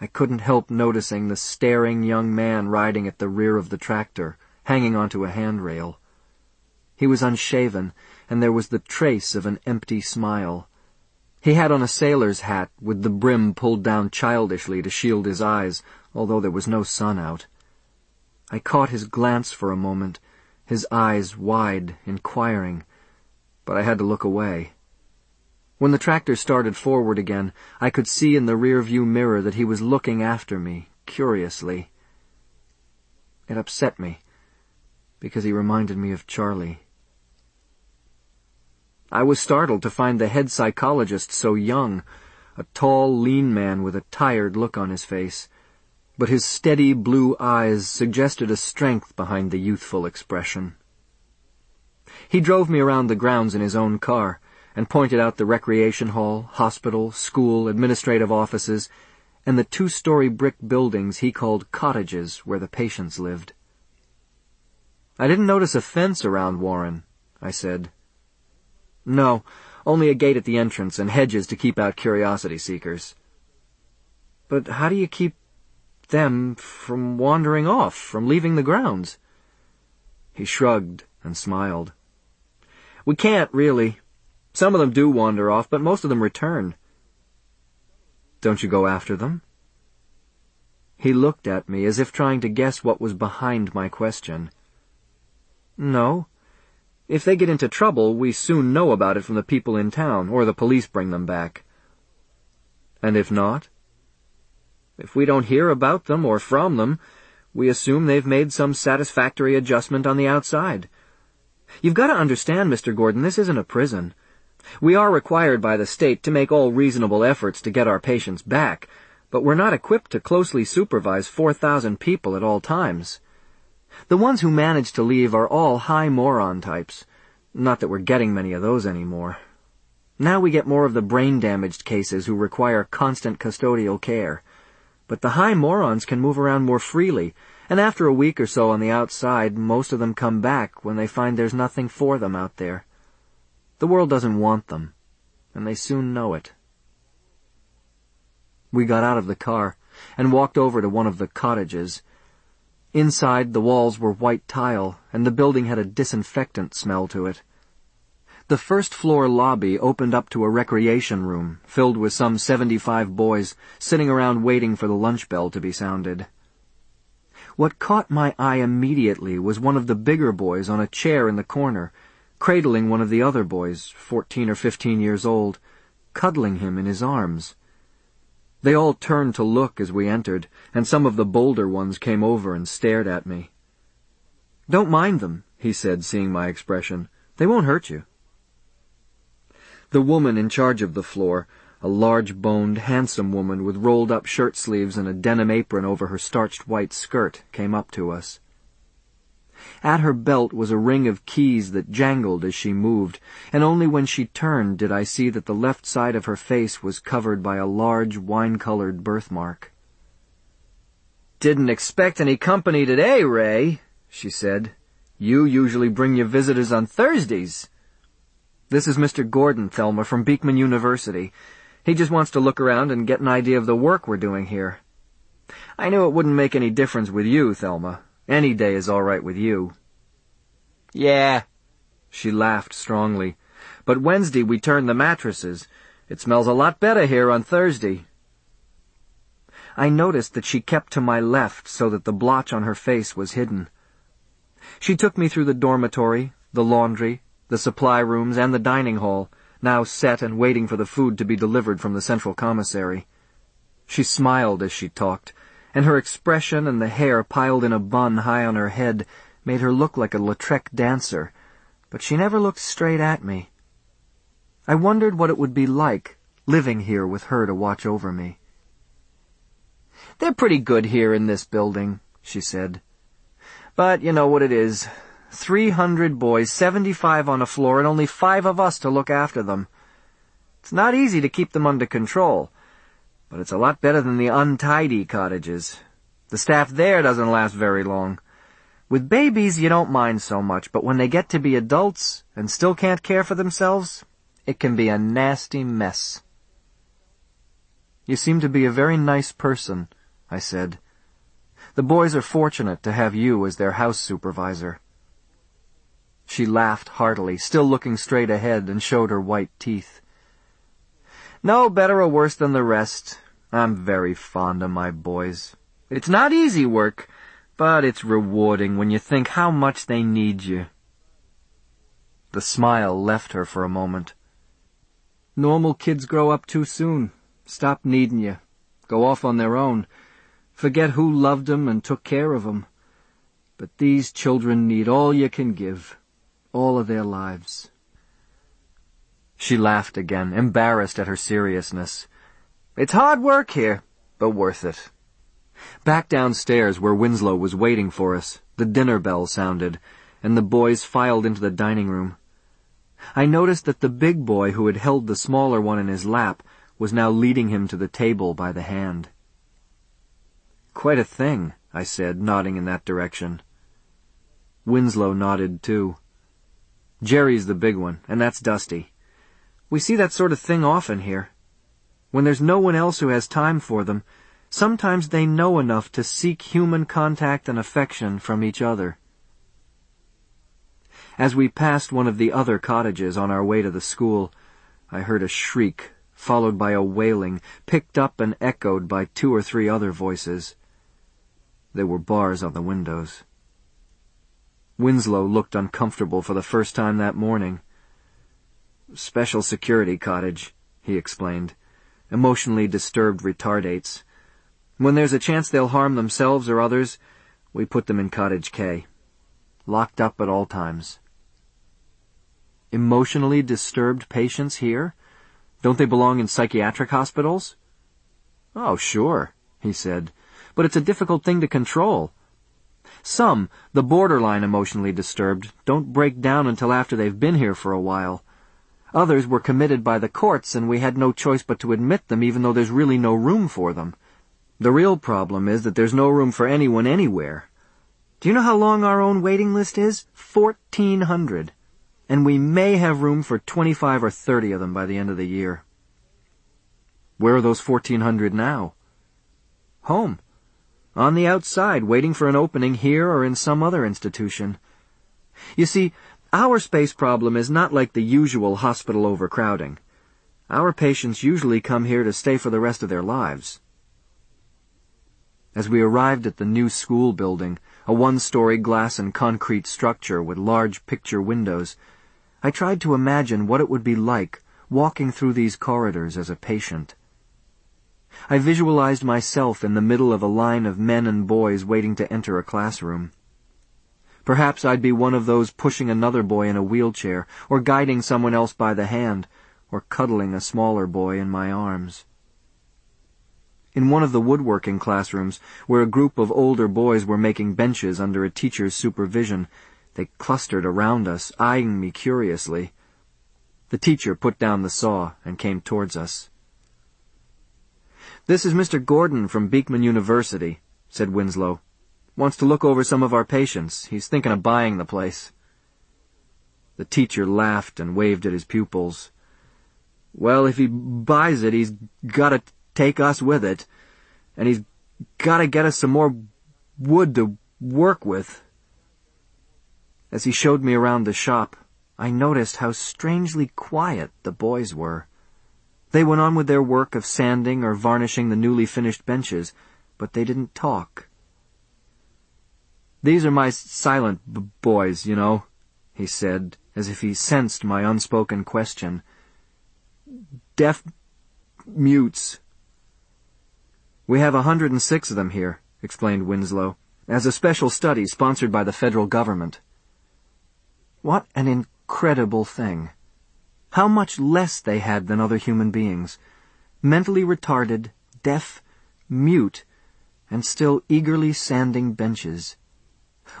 I couldn't help noticing the staring young man riding at the rear of the tractor, hanging onto a handrail. He was unshaven, and there was the trace of an empty smile. He had on a sailor's hat, with the brim pulled down childishly to shield his eyes, although there was no sun out. I caught his glance for a moment, his eyes wide, inquiring, but I had to look away. When the tractor started forward again, I could see in the rear-view mirror that he was looking after me, curiously. It upset me, because he reminded me of Charlie. I was startled to find the head psychologist so young, a tall, lean man with a tired look on his face. But his steady blue eyes suggested a strength behind the youthful expression. He drove me around the grounds in his own car and pointed out the recreation hall, hospital, school, administrative offices, and the two-story brick buildings he called cottages where the patients lived. I didn't notice a fence around Warren, I said. No, only a gate at the entrance and hedges to keep out curiosity seekers. But how do you keep them from wandering off, from leaving the grounds? He shrugged and smiled. We can't, really. Some of them do wander off, but most of them return. Don't you go after them? He looked at me as if trying to guess what was behind my question. No. If they get into trouble, we soon know about it from the people in town, or the police bring them back. And if not? If we don't hear about them or from them, we assume they've made some satisfactory adjustment on the outside. You've got to understand, Mr. Gordon, this isn't a prison. We are required by the state to make all reasonable efforts to get our patients back, but we're not equipped to closely supervise 4,000 people at all times. The ones who manage to leave are all high moron types. Not that we're getting many of those anymore. Now we get more of the brain-damaged cases who require constant custodial care. But the high morons can move around more freely, and after a week or so on the outside, most of them come back when they find there's nothing for them out there. The world doesn't want them, and they soon know it. We got out of the car and walked over to one of the cottages. Inside, the walls were white tile, and the building had a disinfectant smell to it. The first floor lobby opened up to a recreation room, filled with some seventy-five boys, sitting around waiting for the lunch bell to be sounded. What caught my eye immediately was one of the bigger boys on a chair in the corner, cradling one of the other boys, fourteen or fifteen years old, cuddling him in his arms. They all turned to look as we entered, and some of the bolder ones came over and stared at me. Don't mind them, he said, seeing my expression. They won't hurt you. The woman in charge of the floor, a large-boned, handsome woman with rolled-up shirt sleeves and a denim apron over her starched white skirt, came up to us. At her belt was a ring of keys that jangled as she moved, and only when she turned did I see that the left side of her face was covered by a large wine-colored birthmark. Didn't expect any company today, Ray, she said. You usually bring your visitors on Thursdays. This is Mr. Gordon, Thelma, from Beekman University. He just wants to look around and get an idea of the work we're doing here. I knew it wouldn't make any difference with you, Thelma. Any day is all right with you. Yeah. She laughed strongly. But Wednesday we turn the mattresses. It smells a lot better here on Thursday. I noticed that she kept to my left so that the blotch on her face was hidden. She took me through the dormitory, the laundry, the supply rooms, and the dining hall, now set and waiting for the food to be delivered from the central commissary. She smiled as she talked, and her expression and the hair piled in a bun high on her head made her look like a Lautrec dancer, but she never looked straight at me. I wondered what it would be like, living here with her to watch over me. They're pretty good here in this building, she said. But you know what it is. Three hundred boys, seventy-five on a floor, and only five of us to look after them. It's not easy to keep them under control, but it's a lot better than the untidy cottages. The staff there doesn't last very long. With babies, you don't mind so much, but when they get to be adults and still can't care for themselves, it can be a nasty mess. You seem to be a very nice person, I said. The boys are fortunate to have you as their house supervisor. She laughed heartily, still looking straight ahead, and showed her white teeth. No better or worse than the rest. I'm very fond of my boys. It's not easy work, but it's rewarding when you think how much they need you. The smile left her for a moment. Normal kids grow up too soon, stop needing you, go off on their own, forget who loved 'em and took care of 'em. But these children need all you can give all of their lives. She laughed again, embarrassed at her seriousness. It's hard work here, but worth it. Back downstairs where Winslow was waiting for us, the dinner bell sounded, and the boys filed into the dining room. I noticed that the big boy who had held the smaller one in his lap was now leading him to the table by the hand. Quite a thing, I said, nodding in that direction. Winslow nodded too. Jerry's the big one, and that's Dusty. We see that sort of thing often here. When there's no one else who has time for them, sometimes they know enough to seek human contact and affection from each other. As we passed one of the other cottages on our way to the school, I heard a shriek, followed by a wailing, picked up and echoed by two or three other voices. There were bars on the windows. Winslow looked uncomfortable for the first time that morning. Special security cottage, he explained. Emotionally disturbed retardates. When there's a chance they'll harm themselves or others, we put them in Cottage K. Locked up at all times. Emotionally disturbed patients here? Don't they belong in psychiatric hospitals? Oh, sure, he said. But it's a difficult thing to control. Some, the borderline emotionally disturbed, don't break down until after they've been here for a while. Others were committed by the courts and we had no choice but to admit them even though there's really no room for them. The real problem is that there's no room for anyone anywhere. Do you know how long our own waiting list is? Fourteen hundred and we may have room for 25 or 30 of them by the end of the year. Where are those 1,400 now? Home. On the outside, waiting for an opening here or in some other institution. You see, our space problem is not like the usual hospital overcrowding. Our patients usually come here to stay for the rest of their lives. As we arrived at the new school building, a one-story glass and concrete structure with large picture windows, I tried to imagine what it would be like walking through these corridors as a patient. I visualized myself in the middle of a line of men and boys waiting to enter a classroom. Perhaps I'd be one of those pushing another boy in a wheelchair, or guiding someone else by the hand, or cuddling a smaller boy in my arms. In one of the woodworking classrooms, where a group of older boys were making benches under a teacher's supervision, they clustered around us, eyeing me curiously. The teacher put down the saw and came towards us. This is Mr. Gordon from Beekman University, said Winslow. Wants to look over some of our patients. He's thinking of buying the place. The teacher laughed and waved at his pupils. Well, if he buys it, he's gotta take us with it. And he's gotta get us some more wood to work with. As he showed me around the shop, I noticed how strangely quiet the boys were. They went on with their work of sanding or varnishing the newly finished benches, but they didn't talk. These are my silent b- boys, you know, he said, as if he sensed my unspoken question. Deaf mutes. We have a hundred and six of them here, explained Winslow, as a special study sponsored by the federal government. What an incredible thing. How much less they had than other human beings. Mentally retarded, deaf, mute, and still eagerly sanding benches.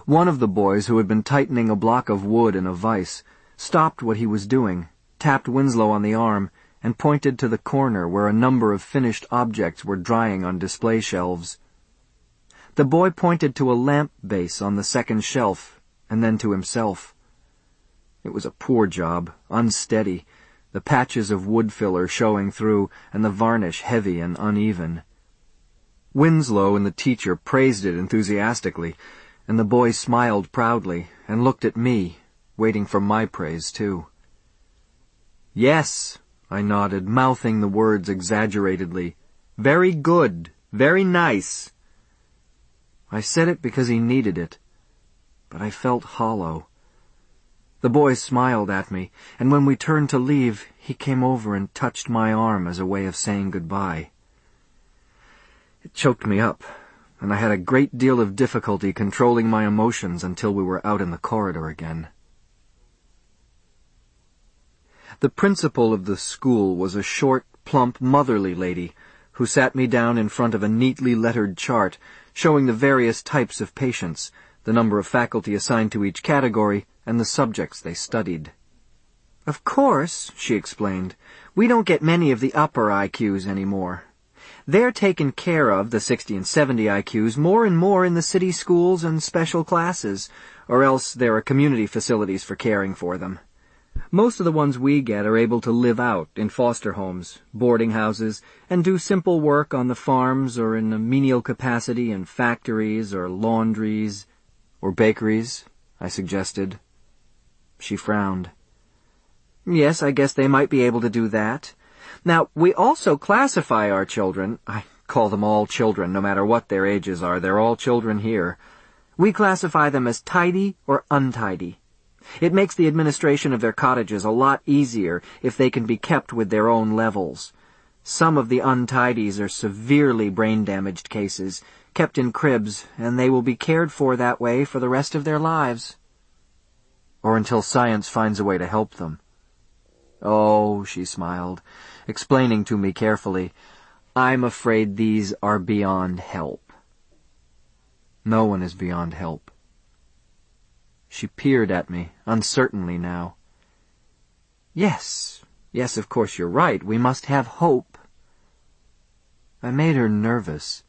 One of the boys who had been tightening a block of wood in a vise stopped what he was doing, tapped Winslow on the arm, and pointed to the corner where a number of finished objects were drying on display shelves. The boy pointed to a lamp base on the second shelf, and then to himself. It was a poor job, unsteady, the patches of wood filler showing through, and the varnish heavy and uneven. Winslow and the teacher praised it enthusiastically, and the boy smiled proudly and looked at me, waiting for my praise too. Yes, I nodded, mouthing the words exaggeratedly. Very good. Very nice. I said it because he needed it, but I felt hollow. The boy smiled at me, and when we turned to leave, he came over and touched my arm as a way of saying goodbye. It choked me up, and I had a great deal of difficulty controlling my emotions until we were out in the corridor again. The principal of the school was a short, plump, motherly lady who sat me down in front of a neatly lettered chart showing the various types of patients, the number of faculty assigned to each category, and the subjects they studied. Of course, she explained, we don't get many of the upper IQs anymore. They're taken care of, the 60 and 70 IQs, more and more in the city schools and special classes, or else there are community facilities for caring for them. Most of the ones we get are able to live out in foster homes, boarding houses, and do simple work on the farms or in a menial capacity in factories or laundries. Or bakeries, I suggested. She frowned. Yes, I guess they might be able to do that. Now, we also classify our children. I call them all children, no matter what their ages are. They're all children here. We classify them as tidy or untidy. It makes the administration of their cottages a lot easier if they can be kept with their own levels. Some of the untidies are severely brain-damaged cases, kept in cribs, and they will be cared for that way for the rest of their lives. Or until science finds a way to help them. Oh, she smiled, explaining to me carefully, I'm afraid these are beyond help. No one is beyond help. She peered at me, uncertainly now. Yes, yes, of course you're right. We must have hope. I made her nervous.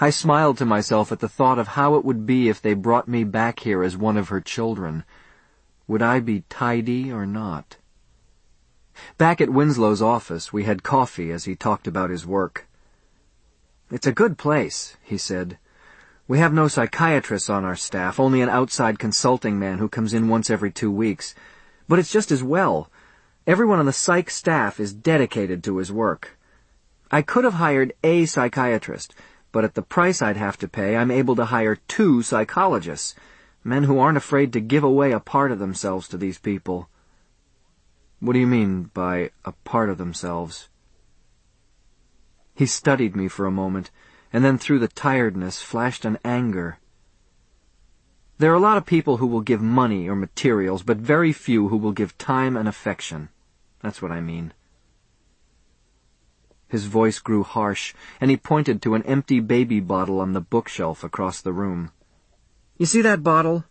I smiled to myself at the thought of how it would be if they brought me back here as one of her children. Would I be tidy or not? Back at Winslow's office, we had coffee as he talked about his work. It's a good place, he said. We have no psychiatrists on our staff, only an outside consulting man who comes in once every two weeks. But it's just as well. Everyone on the psych staff is dedicated to his work. I could have hired a psychiatrist, but at the price I'd have to pay, I'm able to hire two psychologists, men who aren't afraid to give away a part of themselves to these people. What do you mean by a part of themselves? He studied me for a moment, and then through the tiredness flashed an anger. There are a lot of people who will give money or materials, but very few who will give time and affection. That's what I mean. His voice grew harsh, and he pointed to an empty baby bottle on the bookshelf across the room. You see that bottle?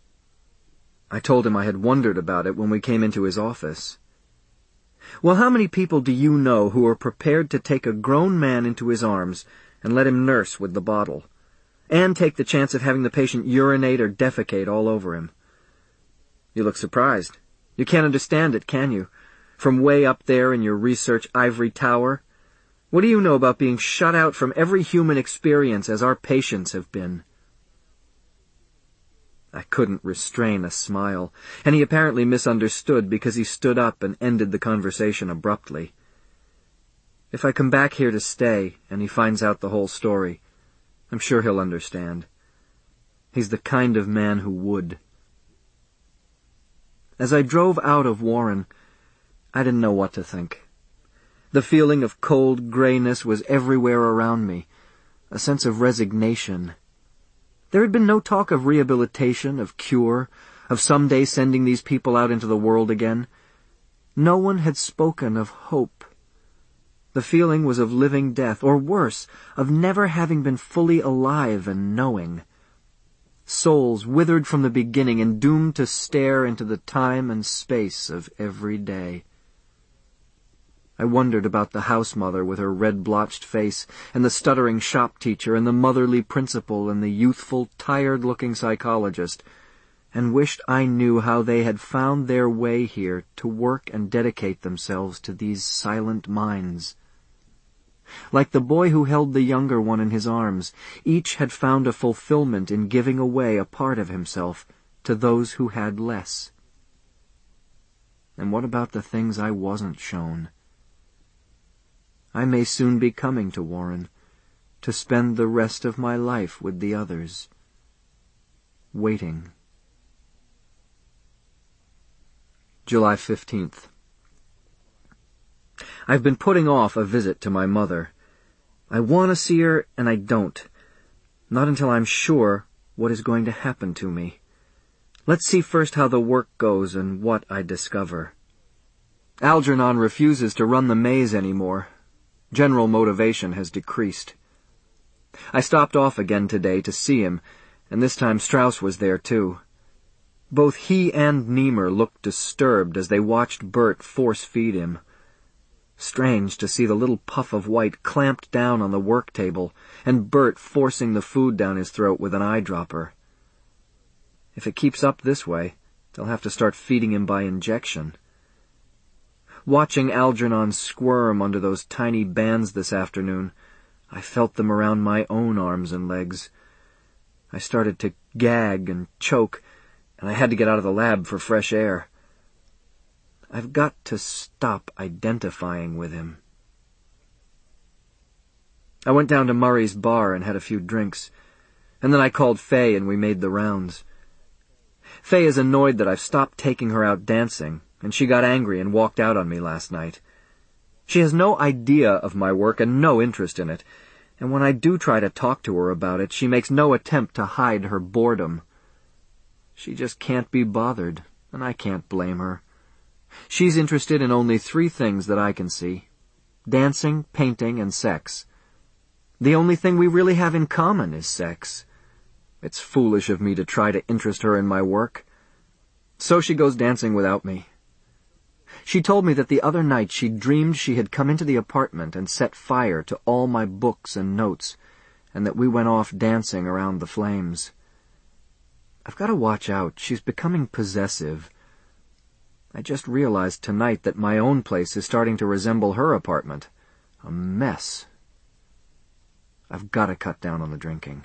I told him I had wondered about it when we came into his office. Well, how many people do you know who are prepared to take a grown man into his arms and let him nurse with the bottle, and take the chance of having the patient urinate or defecate all over him? You look surprised. You can't understand it, can you? From way up there in your research ivory tower? What do you know about being shut out from every human experience as our patients have been? I couldn't restrain a smile, and he apparently misunderstood because he stood up and ended the conversation abruptly. If I come back here to stay and he finds out the whole story, I'm sure he'll understand. He's the kind of man who would. As I drove out of Warren, I didn't know what to think. The feeling of cold grayness was everywhere around me, a sense of resignation there had been no talk of rehabilitation, of cure, of someday sending these people out into the world again. No one had spoken of hope. The feeling was of living death, or worse, of never having been fully alive and knowing. Souls withered from the beginning and doomed to stare into the time and space of every day. I wondered about the house mother with her red-blotched face, and the stuttering shop teacher, and the motherly principal, and the youthful, tired-looking psychologist, and wished I knew how they had found their way here to work and dedicate themselves to these silent minds. Like the boy who held the younger one in his arms, each had found a fulfillment in giving away a part of himself to those who had less. And what about the things I wasn't shown? I may soon be coming to Warren, to spend the rest of my life with the others, waiting. July 15th. I've been putting off a visit to my mother. I want to see her, and I don't. Not until I'm sure what is going to happen to me. Let's see first how the work goes and what I discover. Algernon refuses to run the maze anymore, General motivation has decreased. I stopped off again today to see him, and this time Strauss was there too. Both he and Nemur looked disturbed as they watched Burt force-feed him. Strange to see the little puff of white clamped down on the work table, and Burt forcing the food down his throat with an eyedropper. If it keeps up this way, they'll have to start feeding him by injection. Watching Algernon squirm under those tiny bands this afternoon, I felt them around my own arms and legs. I started to gag and choke, and I had to get out of the lab for fresh air. I've got to stop identifying with him. I went down to Murray's bar and had a few drinks, and then I called Fay and we made the rounds. Fay is annoyed that I've stopped taking her out dancing, and she got angry and walked out on me last night. She has no idea of my work and no interest in it, and when I do try to talk to her about it, she makes no attempt to hide her boredom. She just can't be bothered, and I can't blame her. She's interested in only three things that I can see. Dancing, painting, and sex. The only thing we really have in common is sex. It's foolish of me to try to interest her in my work. So she goes dancing without me. She told me that the other night she dreamed she had come into the apartment and set fire to all my books and notes, and that we went off dancing around the flames. I've got to watch out. She's becoming possessive. I just realized tonight that my own place is starting to resemble her apartment. A mess. I've got to cut down on the drinking.